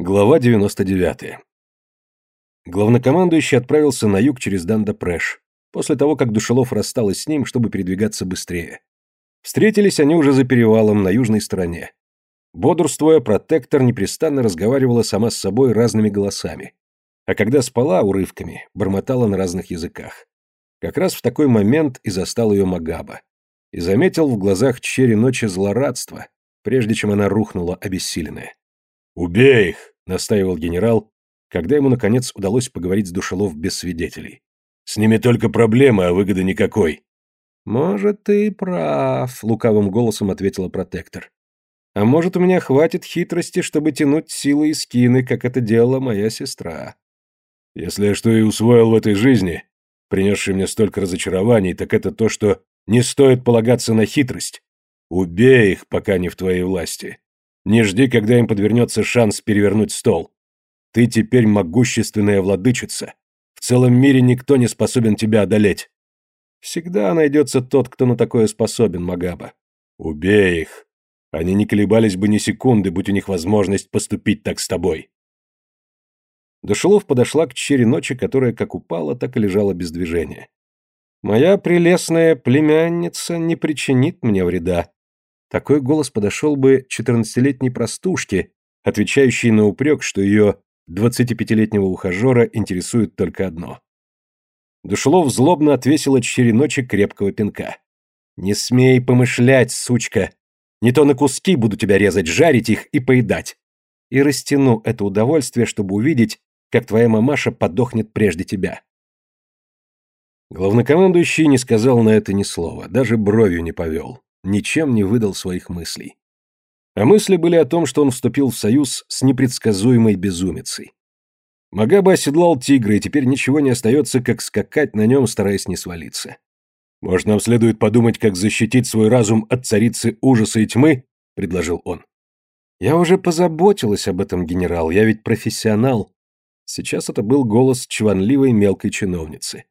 Глава 99. Главнокомандующий отправился на юг через Данда-Прэш, после того, как Душелов рассталась с ним, чтобы передвигаться быстрее. Встретились они уже за перевалом на южной стороне. Бодрствуя, протектор непрестанно разговаривала сама с собой разными голосами. А когда спала урывками, бормотала на разных языках. Как раз в такой момент и застал ее Могаба. И заметил в глазах Дщери Ночи злорадство, прежде чем она рухнула обессиленная. «Убей их!» — настаивал генерал, когда ему, наконец, удалось поговорить с Душелов без свидетелей. «С ними только проблемы, а выгоды никакой». «Может, ты прав», — лукавым голосом ответила протектор. «А может, у меня хватит хитрости, чтобы тянуть силы и скины, как это делала моя сестра». «Если я что и усвоил в этой жизни, принесший мне столько разочарований, так это то, что не стоит полагаться на хитрость. Убей их, пока не в твоей власти. Не жди, когда им подвернется шанс перевернуть стол. Ты теперь могущественная владычица. В целом мире никто не способен тебя одолеть. Всегда найдется тот, кто на такое способен, Магаба. Убей их. Они не колебались бы ни секунды, будь у них возможность поступить так с тобой. Душелов подошла к чере ночи, которая как упала, так и лежала без движения. «Моя прелестная племянница не причинит мне вреда», такой голос подошел бы четырнадцатилетней простушке, отвечающей на упрек, что ее двадцатипятилетнего ухажера интересует только одно. Душелов злобно отвесила четыре ночи крепкого пинка. «Не смей помышлять, сучка! Не то на куски буду тебя резать, жарить их и поедать. И растяну это удовольствие, чтобы увидеть, как твоя мамаша подохнет прежде тебя». Главнокомандующий не сказал на это ни слова, даже бровью не повел ничем не выдал своих мыслей. А мысли были о том, что он вступил в союз с непредсказуемой безумицей. Магаба оседлал тигра, и теперь ничего не остается, как скакать на нем, стараясь не свалиться. «Может, нам следует подумать, как защитить свой разум от царицы ужаса и тьмы?» — предложил он. «Я уже позаботилась об этом, генерал, я ведь профессионал». Сейчас это был голос чванливой мелкой чиновницы.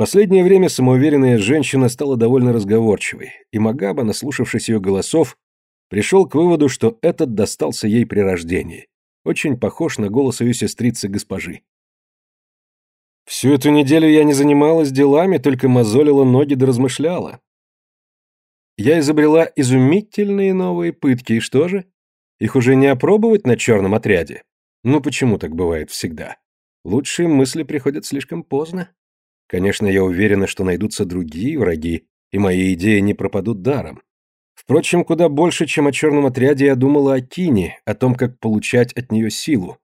Последнее время самоуверенная женщина стала довольно разговорчивой, и Магаба, наслушавшись ее голосов, пришел к выводу, что этот достался ей при рождении. Очень похож на голос ее сестрицы-госпожи. Всю эту неделю я не занималась делами, только мозолила ноги да размышляла. Я изобрела изумительные новые пытки, и что же? Их уже не опробовать на черном отряде? Ну почему так бывает всегда? Лучшие мысли приходят слишком поздно. Конечно, я уверена, что найдутся другие враги, и мои идеи не пропадут даром. Впрочем, куда больше, чем о черном отряде, я думала о Кине, о том, как получать от нее силу.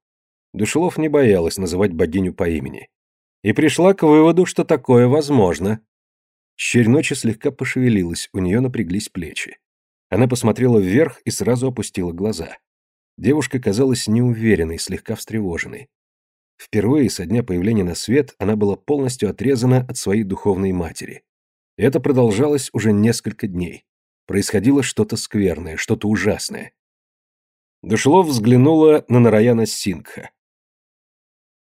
Душелов не боялась называть богиню по имени. И пришла к выводу, что такое возможно. Щерь ночи слегка пошевелилась, у нее напряглись плечи. Она посмотрела вверх и сразу опустила глаза. Девушка казалась неуверенной, слегка встревоженной. Впервые со дня появления на свет она была полностью отрезана от своей духовной матери. Это продолжалось уже несколько дней. Происходило что-то скверное, что-то ужасное. Душлов взглянула на Нараяна Сингха.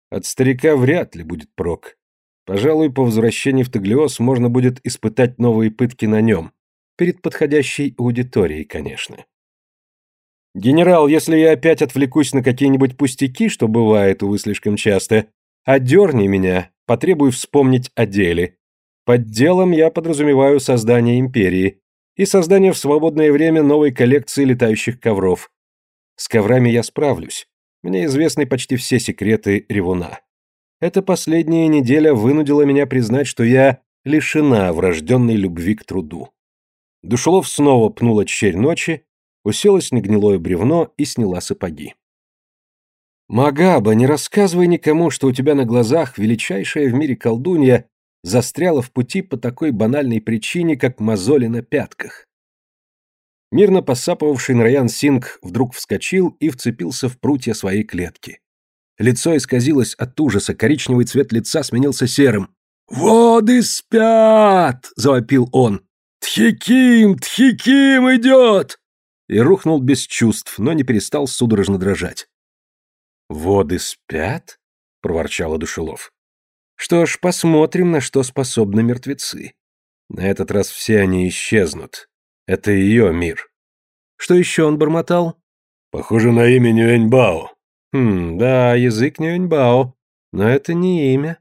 От старика вряд ли будет прок. Пожалуй, по возвращении в Таглиос можно будет испытать новые пытки на нем. Перед подходящей аудиторией, конечно. «Генерал, если я опять отвлекусь на какие-нибудь пустяки, что бывает, увы, слишком часто, одерни меня, потребуй вспомнить о деле. Под делом я подразумеваю создание империи и создание в свободное время новой коллекции летающих ковров. С коврами я справлюсь. Мне известны почти все секреты ревуна. Эта последняя неделя вынудила меня признать, что я лишена врожденной любви к труду. Душелов снова пнула черь ночи, уселась на гнилое бревно и сняла сапоги. «Магаба, не рассказывай никому, что у тебя на глазах величайшая в мире колдунья застряла в пути по такой банальной причине, как мозоли на пятках». Мирно посапывавший Нараян Синг вдруг вскочил и вцепился в прутья своей клетки. Лицо исказилось от ужаса, коричневый цвет лица сменился серым. «Воды спят!» — завопил он. «Тхиким! Тхиким идет!» И рухнул без чувств, но не перестал судорожно дрожать. «Воды спят?» — проворчала Душелов. «Что ж, посмотрим, на что способны мертвецы. На этот раз все они исчезнут. Это ее мир». «Что еще он бормотал?» «Похоже на имя Нюэньбао». Хм, да, язык Нюньбао, но это не имя.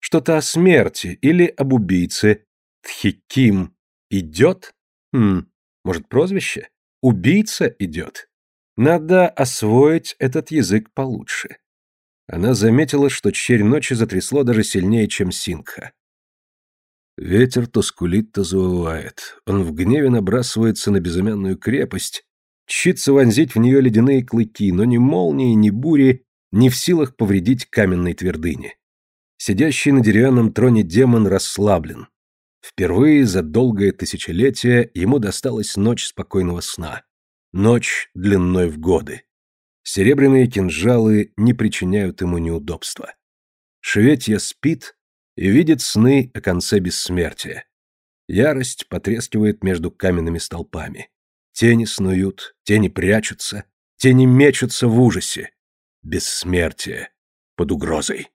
Что-то о смерти или об убийце. Тхиким идет? Хм, может, прозвище? Убийца идет. Надо освоить этот язык получше. Она заметила, что черь ночи затрясло даже сильнее, чем сингха. Ветер то скулит, то завывает. Он в гневе набрасывается на безымянную крепость, чится вонзить в нее ледяные клыки, но ни молнии, ни бури не в силах повредить каменной твердыне. Сидящий на деревянном троне демон расслаблен. Впервые за долгое тысячелетие ему досталась ночь спокойного сна. Ночь длиной в годы. Серебряные кинжалы не причиняют ему неудобства. Шветья спит и видит сны о конце бессмертия. Ярость потрескивает между каменными столпами. Тени снуют, тени прячутся, тени мечутся в ужасе. Бессмертие под угрозой.